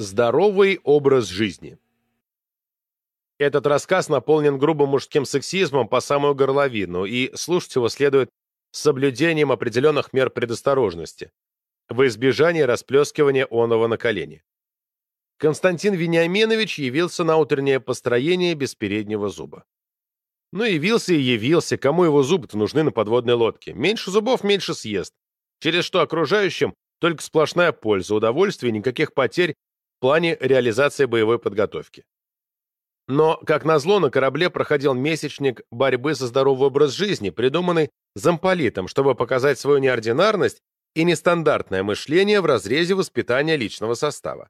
Здоровый образ жизни. Этот рассказ наполнен грубым мужским сексизмом по самую горловину, и слушать его следует с соблюдением определенных мер предосторожности, во избежание расплескивания оного на колени. Константин Вениаминович явился на утреннее построение без переднего зуба. Ну, явился и явился, кому его зубы-то нужны на подводной лодке. Меньше зубов, меньше съест. Через что окружающим только сплошная польза, удовольствие, никаких потерь плане реализации боевой подготовки. Но, как назло, на корабле проходил месячник борьбы за здоровый образ жизни, придуманный замполитом, чтобы показать свою неординарность и нестандартное мышление в разрезе воспитания личного состава.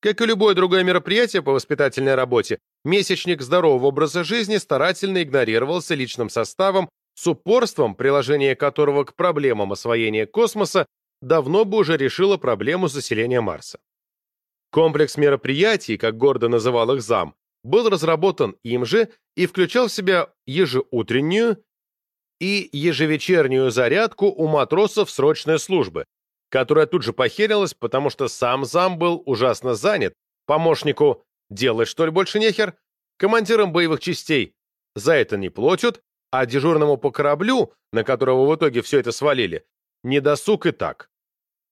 Как и любое другое мероприятие по воспитательной работе, месячник здорового образа жизни старательно игнорировался личным составом с упорством, приложение которого к проблемам освоения космоса давно бы уже решило проблему заселения Марса. Комплекс мероприятий, как гордо называл их зам, был разработан им же и включал в себя ежеутреннюю и ежевечернюю зарядку у матросов срочной службы, которая тут же похерилась, потому что сам зам был ужасно занят, помощнику «делать что ли больше нехер», командирам боевых частей. «за это не платят», а дежурному по кораблю, на которого в итоге все это свалили, недосуг и так.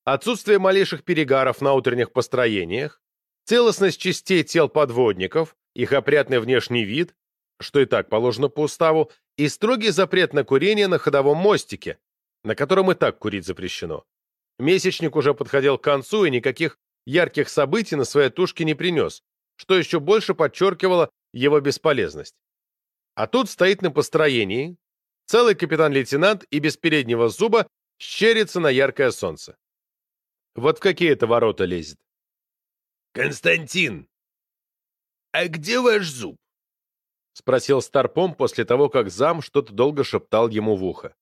Отсутствие малейших перегаров на утренних построениях, целостность частей тел подводников, их опрятный внешний вид, что и так положено по уставу, и строгий запрет на курение на ходовом мостике, на котором и так курить запрещено. Месячник уже подходил к концу и никаких ярких событий на своей тушке не принес, что еще больше подчеркивало его бесполезность. А тут стоит на построении, целый капитан-лейтенант и без переднего зуба щерится на яркое солнце. Вот в какие это ворота лезет. «Константин, а где ваш зуб?» — спросил Старпом после того, как зам что-то долго шептал ему в ухо.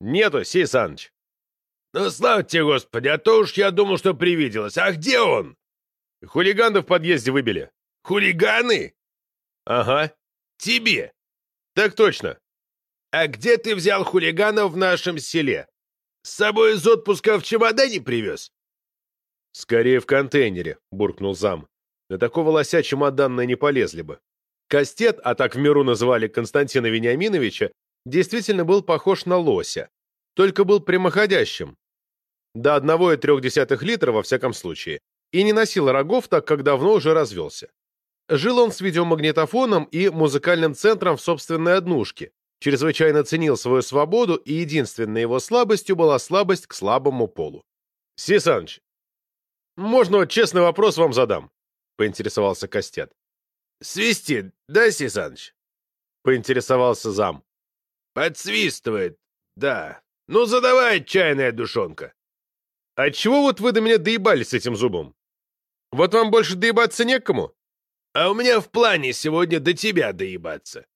«Нету, Сей Саныч». «Ну, слава тебе, Господи, а то уж я думал, что привиделось. А где он?» «Хулиганы в подъезде выбили». «Хулиганы?» «Ага». «Тебе?» «Так точно». «А где ты взял хулиганов в нашем селе? С собой из отпуска в чемодане привез?» «Скорее в контейнере», — буркнул зам. «На такого лося чемоданные не полезли бы». Кастет, а так в миру называли Константина Вениаминовича, действительно был похож на лося, только был прямоходящим, до 1,3 литра во всяком случае, и не носил рогов, так как давно уже развелся. Жил он с видеомагнитофоном и музыкальным центром в собственной однушке, чрезвычайно ценил свою свободу, и единственной его слабостью была слабость к слабому полу. «Сисаныч, можно честный вопрос вам задам?» — поинтересовался Костет. «Свистит, да, Сисаныч?» — поинтересовался зам. «Подсвистывает, да. Ну, задавай, чайная душонка». «А чего вот вы до меня доебались с этим зубом? Вот вам больше доебаться некому?» «А у меня в плане сегодня до тебя доебаться».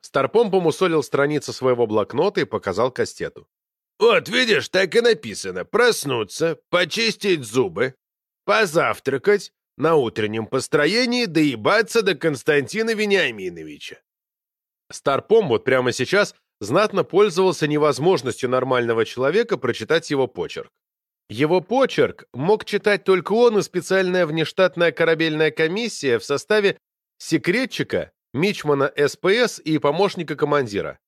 Старпом помусолил страницы своего блокнота и показал Кастету. «Вот, видишь, так и написано. Проснуться, почистить зубы, позавтракать, на утреннем построении доебаться до Константина Вениаминовича». Старпом вот прямо сейчас знатно пользовался невозможностью нормального человека прочитать его почерк. Его почерк мог читать только он и специальная внештатная корабельная комиссия в составе секретчика, мичмана СПС и помощника командира.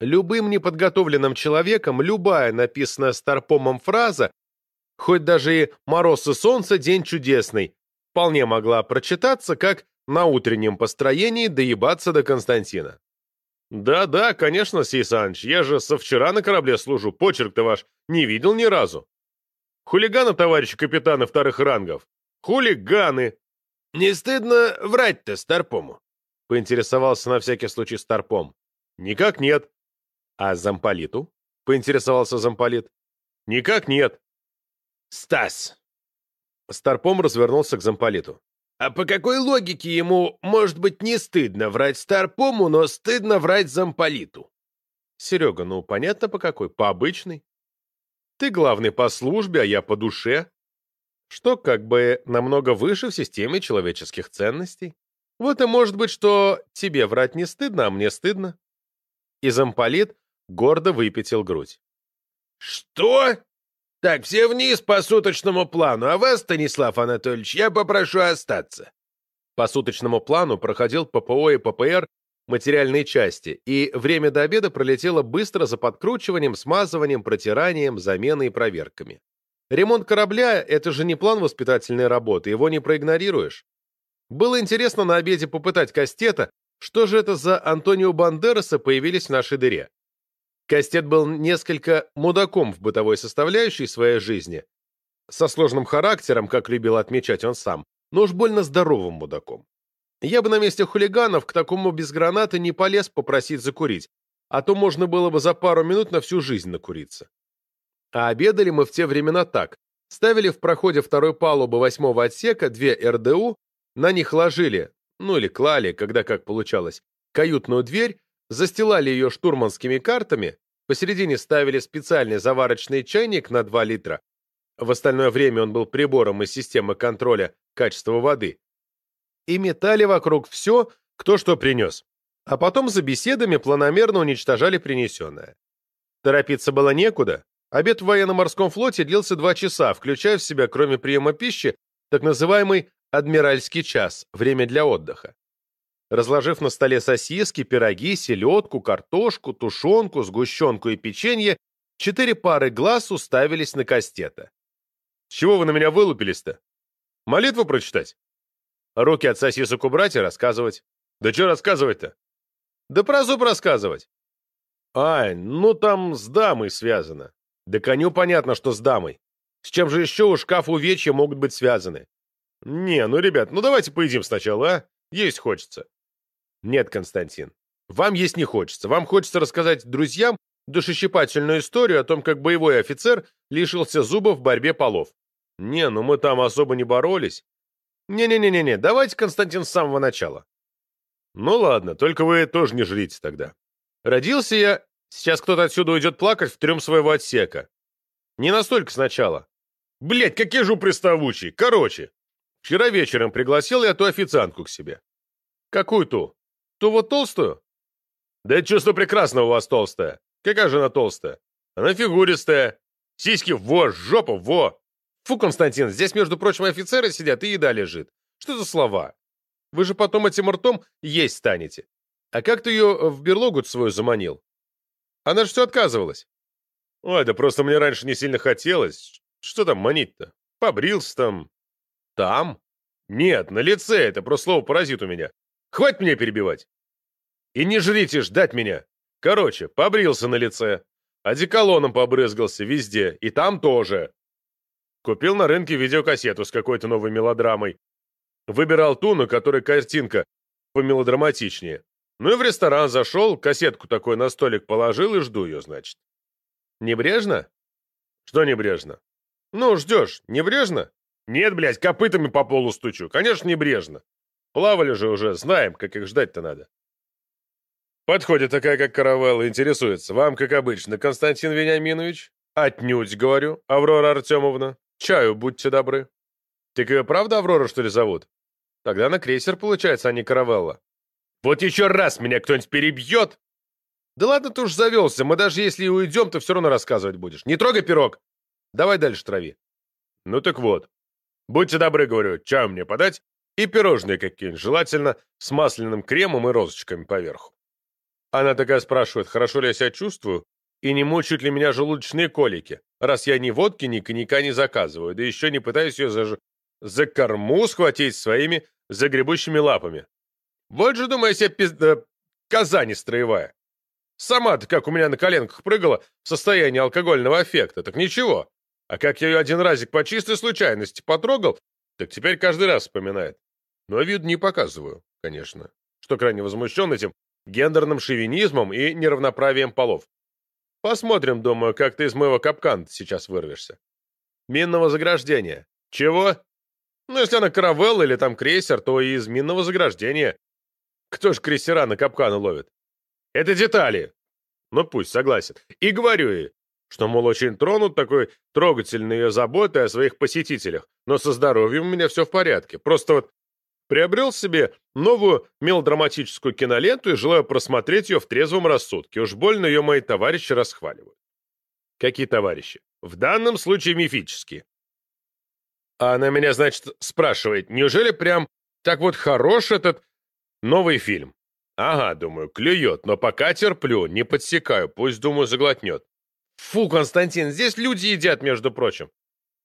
Любым неподготовленным человеком любая написанная Старпомом фраза, хоть даже и «Мороз и солнце, день чудесный», вполне могла прочитаться как «на утреннем построении доебаться до Константина». «Да-да, конечно, Сей Саныч, я же со вчера на корабле служу, почерк-то ваш не видел ни разу». Хулиганы, товарищи капитаны вторых рангов. Хулиганы. Не стыдно врать-то Старпому? Поинтересовался на всякий случай Старпом. Никак нет. А замполиту? Поинтересовался замполит. Никак нет. Стас. Старпом развернулся к замполиту. А по какой логике ему, может быть, не стыдно врать Старпому, но стыдно врать замполиту? Серега, ну понятно по какой, по обычной. Ты главный по службе, а я по душе. Что как бы намного выше в системе человеческих ценностей. Вот и может быть, что тебе врать не стыдно, а мне стыдно. И замполит гордо выпятил грудь. «Что?» Так, все вниз по суточному плану, а вас, Станислав Анатольевич, я попрошу остаться. По суточному плану проходил ППО и ППР материальные части, и время до обеда пролетело быстро за подкручиванием, смазыванием, протиранием, заменой и проверками. Ремонт корабля — это же не план воспитательной работы, его не проигнорируешь. Было интересно на обеде попытать Кастета, что же это за Антонио Бандераса появились в нашей дыре. Кастет был несколько мудаком в бытовой составляющей своей жизни, со сложным характером, как любил отмечать он сам, но уж больно здоровым мудаком. Я бы на месте хулиганов к такому без гранаты не полез попросить закурить, а то можно было бы за пару минут на всю жизнь накуриться. А обедали мы в те времена так. Ставили в проходе второй палубы восьмого отсека две РДУ, на них ложили, ну или клали, когда как получалось, каютную дверь, застилали ее штурманскими картами, посередине ставили специальный заварочный чайник на 2 литра, в остальное время он был прибором из системы контроля качества воды, и метали вокруг все, кто что принес, а потом за беседами планомерно уничтожали принесенное. Торопиться было некуда, Обед в военно-морском флоте длился два часа, включая в себя, кроме приема пищи, так называемый «адмиральский час» — время для отдыха. Разложив на столе сосиски, пироги, селедку, картошку, тушенку, сгущенку и печенье, четыре пары глаз уставились на кастета. «С чего вы на меня вылупились-то? Молитву прочитать? Руки от сосисок убрать и рассказывать. Да что рассказывать-то? Да про зуб рассказывать. Ай, ну там с дамой связано. Да коню понятно, что с дамой. С чем же еще у шкафа увечья могут быть связаны? Не, ну, ребят, ну давайте поедим сначала, а? Есть хочется. Нет, Константин, вам есть не хочется. Вам хочется рассказать друзьям душещипательную историю о том, как боевой офицер лишился зубов в борьбе полов. Не, ну мы там особо не боролись. Не-не-не-не, давайте, Константин, с самого начала. Ну ладно, только вы тоже не жрите тогда. Родился я Сейчас кто-то отсюда уйдет плакать в трюм своего отсека. Не настолько сначала. Блять, какие же приставучий. Короче, вчера вечером пригласил я ту официантку к себе. Какую ту? Ту вот толстую? Да чувство прекрасно у вас толстая. Какая же она толстая? Она фигуристая. Сиськи во, жопа во. Фу, Константин, здесь, между прочим, офицеры сидят и еда лежит. Что за слова? Вы же потом этим ртом есть станете. А как ты ее в берлогу свою заманил? Она же все отказывалась. Ой, да просто мне раньше не сильно хотелось. Что там манить-то? Побрился там. Там? Нет, на лице, это просто слово паразит у меня. Хватит меня перебивать. И не жрите ждать меня. Короче, побрился на лице. Одеколоном побрызгался везде, и там тоже. Купил на рынке видеокассету с какой-то новой мелодрамой. Выбирал ту, на которой картинка помелодраматичнее. Ну и в ресторан зашел, кассетку такой на столик положил и жду ее, значит. Небрежно? Что небрежно? Ну, ждешь. Небрежно? Нет, блядь, копытами по полу стучу. Конечно, небрежно. Плавали же уже, знаем, как их ждать-то надо. Подходит такая, как каравелла, интересуется. Вам, как обычно, Константин Вениаминович? Отнюдь, говорю, Аврора Артемовна. Чаю, будьте добры. Так ее правда Аврора, что ли, зовут? Тогда на крейсер, получается, а не каравелла. Вот еще раз меня кто-нибудь перебьет! Да ладно ты уж завелся, мы даже если и уйдем, то все равно рассказывать будешь. Не трогай пирог! Давай дальше трави. Ну так вот. Будьте добры, говорю, чаю мне подать и пирожные какие-нибудь, желательно с масляным кремом и розочками поверху. Она такая спрашивает, хорошо ли я себя чувствую, и не мучают ли меня желудочные колики, раз я ни водки, ни коньяка не заказываю, да еще не пытаюсь ее за, за корму схватить своими загребущими лапами. Вот же, думаю, себе пизда... Казани строевая. Сама-то как у меня на коленках прыгала в состоянии алкогольного аффекта, так ничего. А как я ее один разик по чистой случайности потрогал, так теперь каждый раз вспоминает. Но вид не показываю, конечно, что крайне возмущен этим гендерным шовинизмом и неравноправием полов. Посмотрим, думаю, как ты из моего капкана сейчас вырвешься. Минного заграждения. Чего? Ну, если она каравелла или там крейсер, то и из минного заграждения. Кто ж крейсера на капканы ловит? Это детали. Ну пусть, согласен. И говорю ей, что, мол, очень тронут такой трогательной ее заботой о своих посетителях, но со здоровьем у меня все в порядке. Просто вот приобрел себе новую мелодраматическую киноленту и желаю просмотреть ее в трезвом рассудке. Уж больно ее мои товарищи расхваливают. Какие товарищи? В данном случае мифические. А она меня, значит, спрашивает, неужели прям так вот хорош этот новый фильм? Ага, думаю, клюет, но пока терплю, не подсекаю, пусть, думаю, заглотнет. Фу, Константин, здесь люди едят, между прочим.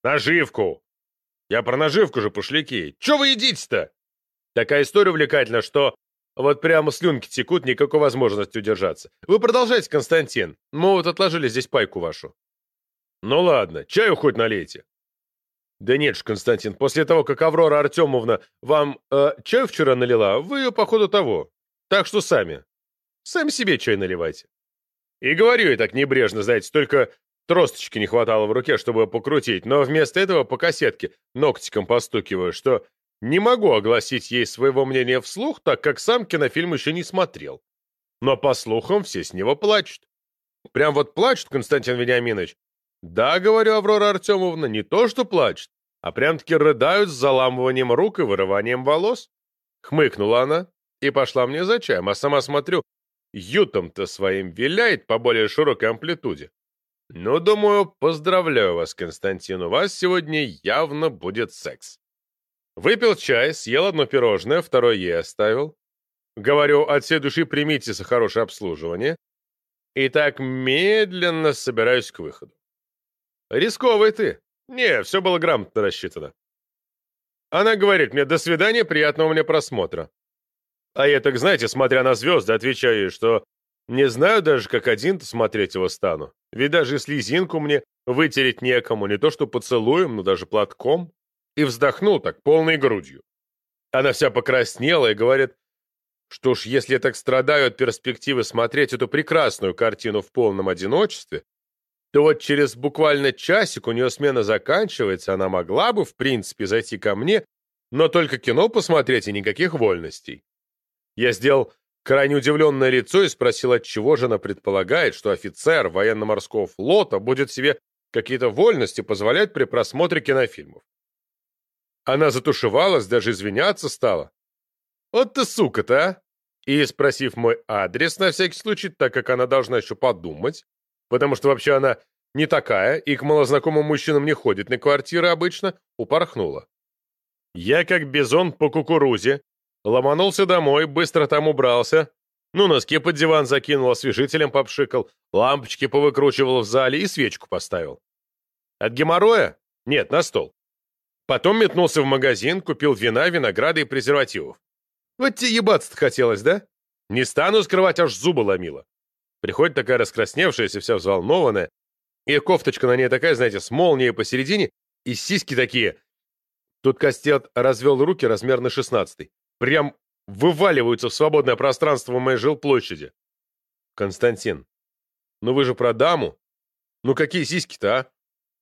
Наживку. Я про наживку же, пошляки. Че вы едите-то? Такая история увлекательна, что вот прямо слюнки текут, никакой возможности удержаться. Вы продолжайте, Константин. Мы вот отложили здесь пайку вашу. Ну ладно, чаю хоть налейте. Да нет ж, Константин, после того, как Аврора Артемовна вам э, чай вчера налила, вы ее, походу, того. Так что сами. Сами себе чай наливайте. И говорю я так небрежно, знаете, только тросточки не хватало в руке, чтобы покрутить, но вместо этого по кассетке ногтиком постукиваю, что не могу огласить ей своего мнения вслух, так как сам кинофильм еще не смотрел. Но, по слухам, все с него плачут. Прям вот плачут, Константин Вениаминович. Да, говорю, Аврора Артемовна, не то что плачут, а прям-таки рыдают с заламыванием рук и вырыванием волос. Хмыкнула она и пошла мне за чаем, а сама смотрю, ютом-то своим виляет по более широкой амплитуде. Ну, думаю, поздравляю вас, Константин, у вас сегодня явно будет секс. Выпил чай, съел одно пирожное, второе ей оставил. Говорю, от всей души примите за хорошее обслуживание. И так медленно собираюсь к выходу. Рисковый ты. Не, все было грамотно рассчитано. Она говорит мне, до свидания, приятного мне просмотра. А я так, знаете, смотря на звезды, отвечаю что не знаю даже, как один-то смотреть его стану. Ведь даже слезинку мне вытереть некому, не то что поцелуем, но даже платком и вздохнул так полной грудью. Она вся покраснела и говорит, что ж, если я так страдаю от перспективы смотреть эту прекрасную картину в полном одиночестве, то вот через буквально часик у нее смена заканчивается, она могла бы, в принципе, зайти ко мне, но только кино посмотреть и никаких вольностей. Я сделал крайне удивленное лицо и спросил, от чего же она предполагает, что офицер военно-морского флота будет себе какие-то вольности позволять при просмотре кинофильмов. Она затушевалась, даже извиняться стала. Вот ты сука-то, а! И, спросив мой адрес на всякий случай, так как она должна еще подумать, потому что вообще она не такая и к малознакомым мужчинам не ходит на квартиры обычно, упорхнула. Я, как бизон по кукурузе, ломанулся домой, быстро там убрался, ну, носки под диван закинул, освежителем попшикал, лампочки повыкручивал в зале и свечку поставил. От геморроя? Нет, на стол. Потом метнулся в магазин, купил вина, винограда и презервативов. Вот тебе ебаться-то хотелось, да? Не стану скрывать, аж зубы ломило. Приходит такая раскрасневшаяся, вся взволнованная, и кофточка на ней такая, знаете, с молнией посередине, и сиськи такие. Тут Костет развел руки размер на шестнадцатый. Прям вываливаются в свободное пространство моей жилплощади. Константин, ну вы же про даму? Ну какие сиськи-то, а?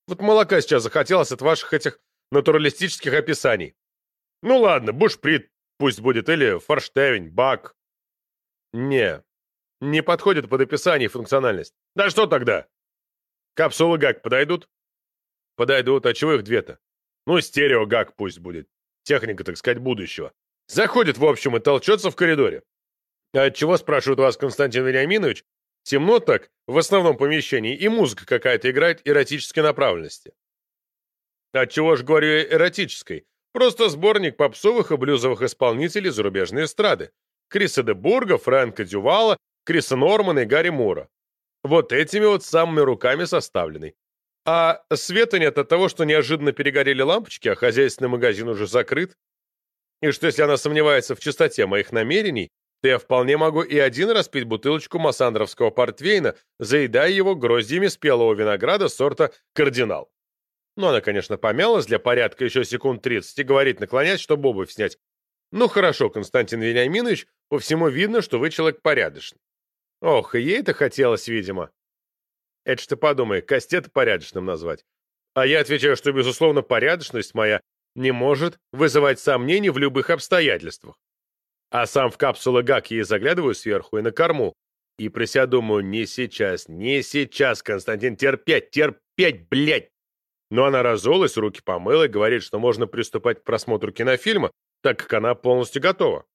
Вот молока сейчас захотелось от ваших этих натуралистических описаний. Ну ладно, бушприт пусть будет, или форштевень, бак. Не, не подходит под описание и функциональность. Да что тогда? Капсулы ГАК подойдут? Подойдут, а чего их две-то? Ну, стерео ГАК пусть будет. Техника, так сказать, будущего. Заходит, в общем, и толчется в коридоре. А от спрашивает вас Константин Вениаминович, темно так, в основном помещении, и музыка какая-то играет эротической направленности. Отчего ж говорю эротической? Просто сборник попсовых и блюзовых исполнителей зарубежной эстрады. Криса де Бурга, Фрэнка Дювала, Криса Нормана и Гарри Мура. Вот этими вот самыми руками составленный. А света нет от того, что неожиданно перегорели лампочки, а хозяйственный магазин уже закрыт. И что если она сомневается в чистоте моих намерений, то я вполне могу и один раз пить бутылочку массандровского портвейна, заедая его гроздьями спелого винограда сорта «Кардинал». Ну, она, конечно, помялась для порядка еще секунд 30 и говорит, наклонясь, чтобы обувь снять. Ну, хорошо, Константин Вениаминович, по всему видно, что вы человек порядочный. Ох, и ей-то хотелось, видимо. Это ты подумай, Костета порядочным назвать. А я отвечаю, что, безусловно, порядочность моя не может вызывать сомнений в любых обстоятельствах. А сам в капсулы ГАК ей заглядываю сверху и на корму. И себя думаю, не сейчас, не сейчас, Константин, терпеть, терпеть, блядь. Но она разулась, руки помыла и говорит, что можно приступать к просмотру кинофильма, так как она полностью готова.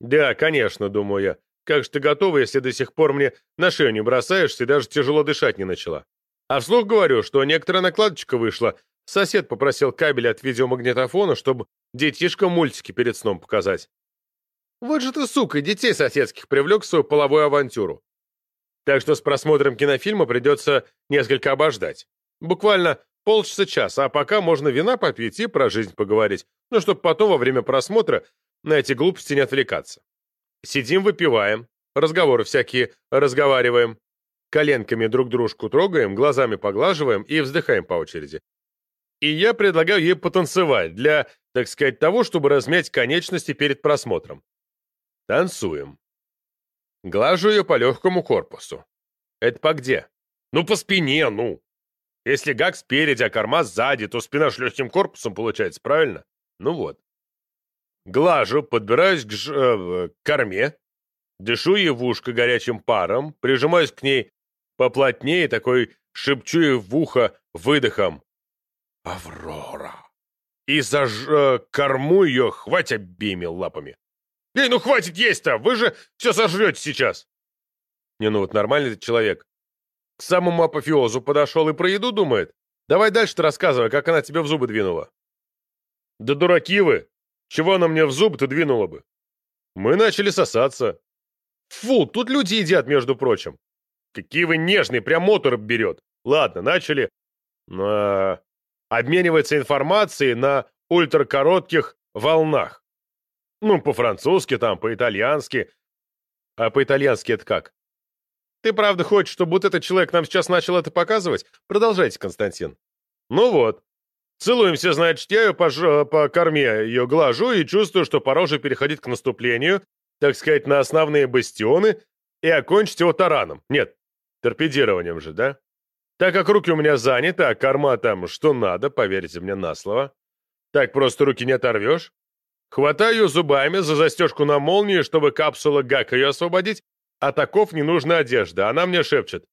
Да, конечно, думаю я. Как же ты готова, если до сих пор мне на шею не бросаешься и даже тяжело дышать не начала? А вслух говорю, что некоторая накладочка вышла. Сосед попросил кабель от видеомагнитофона, чтобы детишкам мультики перед сном показать. Вот же ты, сука, детей соседских привлек в свою половую авантюру. Так что с просмотром кинофильма придется несколько обождать. Буквально полчаса-час, а пока можно вина попить и про жизнь поговорить, ну, чтобы потом во время просмотра на эти глупости не отвлекаться. Сидим, выпиваем, разговоры всякие разговариваем, коленками друг дружку трогаем, глазами поглаживаем и вздыхаем по очереди. И я предлагаю ей потанцевать для, так сказать, того, чтобы размять конечности перед просмотром. Танцуем. Глажу ее по легкому корпусу. Это по где? Ну, по спине, ну. Если гак спереди, а корма сзади, то спина ж легким корпусом получается, правильно? Ну вот. Глажу, подбираюсь к, ж... э, к корме, дышу ей в ушко горячим паром, прижимаюсь к ней поплотнее, такой шепчу ей в ухо выдохом. «Аврора!» И заж... Э, корму ее хвать обеими лапами. «Эй, ну хватит есть-то! Вы же все сожрете сейчас!» Не, ну вот нормальный ты человек. К самому апофеозу подошел и про еду думает. Давай дальше-то рассказывай, как она тебе в зубы двинула. Да дураки вы! Чего она мне в зубы-то двинула бы? Мы начали сосаться. Фу, тут люди едят, между прочим. Какие вы нежные, прям мотор берет. Ладно, начали. А, обмениваться информацией на ультракоротких волнах. Ну, по-французски там, по-итальянски. А по-итальянски это как? Ты правда хочешь, чтобы вот этот человек нам сейчас начал это показывать? Продолжайте, Константин. Ну вот. Целуемся, значит, я ее по, по корме ее глажу и чувствую, что пора уже переходить к наступлению, так сказать, на основные бастионы и окончить его тараном. Нет, торпедированием же, да? Так как руки у меня заняты, а корма там что надо, поверьте мне на слово. Так просто руки не оторвешь. Хватаю зубами за застежку на молнии, чтобы капсула ГАК ее освободить, а таков ненужная одежда. Она мне шепчет.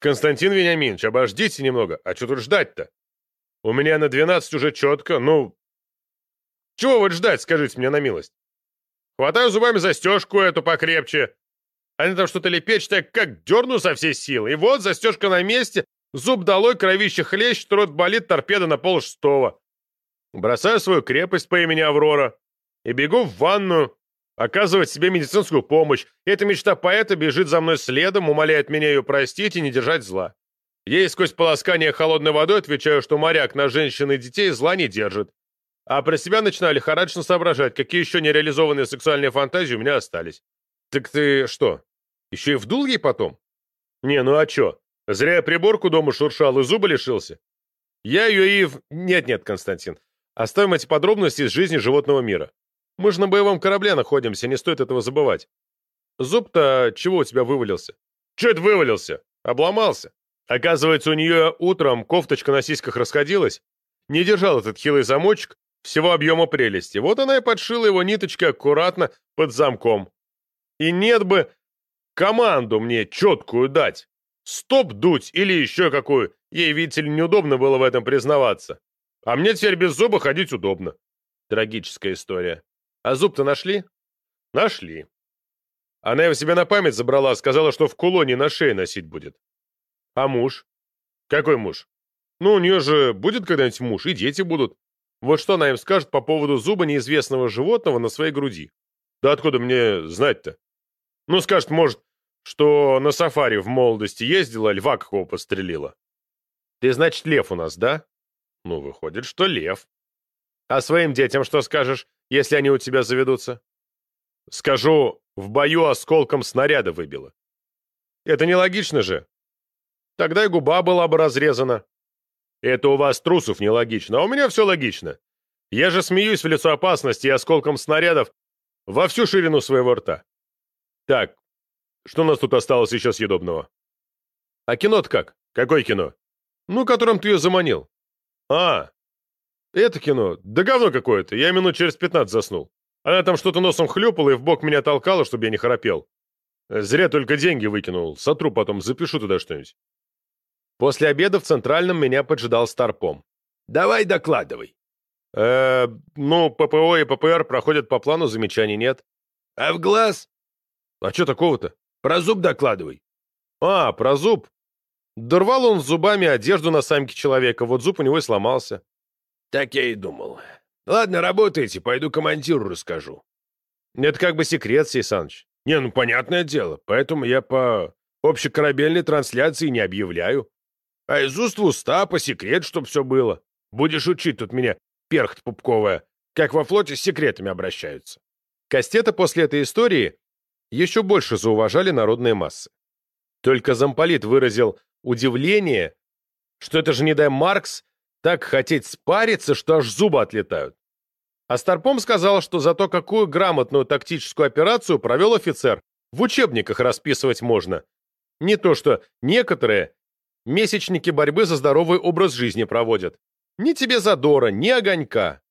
«Константин Вениаминович, обождите немного. А что тут ждать-то? У меня на 12 уже четко, ну... Чего вот ждать, скажите мне на милость? Хватаю зубами застежку эту покрепче. Они там что-то лепечут, так как дерну со всей силы. И вот застежка на месте, зуб долой, кровище хлещет, рот болит, торпеда на пол шестого. Бросаю свою крепость по имени Аврора и бегу в ванную, оказывать себе медицинскую помощь. Эта мечта поэта бежит за мной следом, умоляет меня ее простить и не держать зла. Ей сквозь полоскание холодной водой отвечаю, что моряк на женщин и детей зла не держит. А про себя начинаю лихорадочно соображать, какие еще нереализованные сексуальные фантазии у меня остались. Так ты что, еще и вдул ей потом? Не, ну а чё? Зря я приборку дома шуршал и зубы лишился. Я ее и в... Нет-нет, Константин. Оставим эти подробности из жизни животного мира. Мы же на боевом корабле находимся, не стоит этого забывать. Зуб-то чего у тебя вывалился? Че это вывалился? Обломался. Оказывается, у нее утром кофточка на сиськах расходилась. Не держал этот хилый замочек всего объема прелести. Вот она и подшила его ниточкой аккуратно под замком. И нет бы команду мне четкую дать. Стоп дуть или еще какую. Ей, видите ли, неудобно было в этом признаваться. А мне теперь без зуба ходить удобно. Трагическая история. А зуб-то нашли? Нашли. Она его себе на память забрала, сказала, что в кулоне на шее носить будет. А муж? Какой муж? Ну, у нее же будет когда-нибудь муж, и дети будут. Вот что она им скажет по поводу зуба неизвестного животного на своей груди? Да откуда мне знать-то? Ну, скажет, может, что на сафари в молодости ездила, льва какого пострелила. Ты, значит, лев у нас, да? Ну, выходит, что лев. А своим детям что скажешь, если они у тебя заведутся? Скажу, в бою осколком снаряда выбило. Это нелогично же. Тогда и губа была бы разрезана. Это у вас трусов нелогично, а у меня все логично. Я же смеюсь в лицо опасности и осколком снарядов во всю ширину своего рта. Так, что у нас тут осталось еще съедобного? А кино-то как? Какое кино? Ну, которым ты ее заманил. А, это кино? Да говно какое-то, я минут через пятнадцать заснул. Она там что-то носом хлюпала и в бок меня толкала, чтобы я не храпел. Зря только деньги выкинул, сотру потом, запишу туда что-нибудь. После обеда в Центральном меня поджидал Старпом. «Давай докладывай». «Э, ну, ППО и ППР проходят по плану, замечаний нет». «А в глаз?» «А что такого-то?» «Про зуб докладывай». «А, про зуб?» Дорвал он зубами одежду на самке человека, вот зуб у него и сломался. Так я и думал. Ладно, работайте, пойду командиру расскажу. Это как бы секрет, Сей Саныч. Не, ну понятное дело, поэтому я по общекорабельной трансляции не объявляю. А из уст в уста, по секрет, чтоб все было. Будешь учить тут меня, перхт пупковая, как во флоте с секретами обращаются. Кастета после этой истории еще больше зауважали народные массы. Только замполит выразил удивление, что это же, не дай Маркс, так хотеть спариться, что аж зубы отлетают. А Старпом сказал, что за то, какую грамотную тактическую операцию провел офицер, в учебниках расписывать можно. Не то что некоторые месячники борьбы за здоровый образ жизни проводят. Ни тебе задора, ни огонька.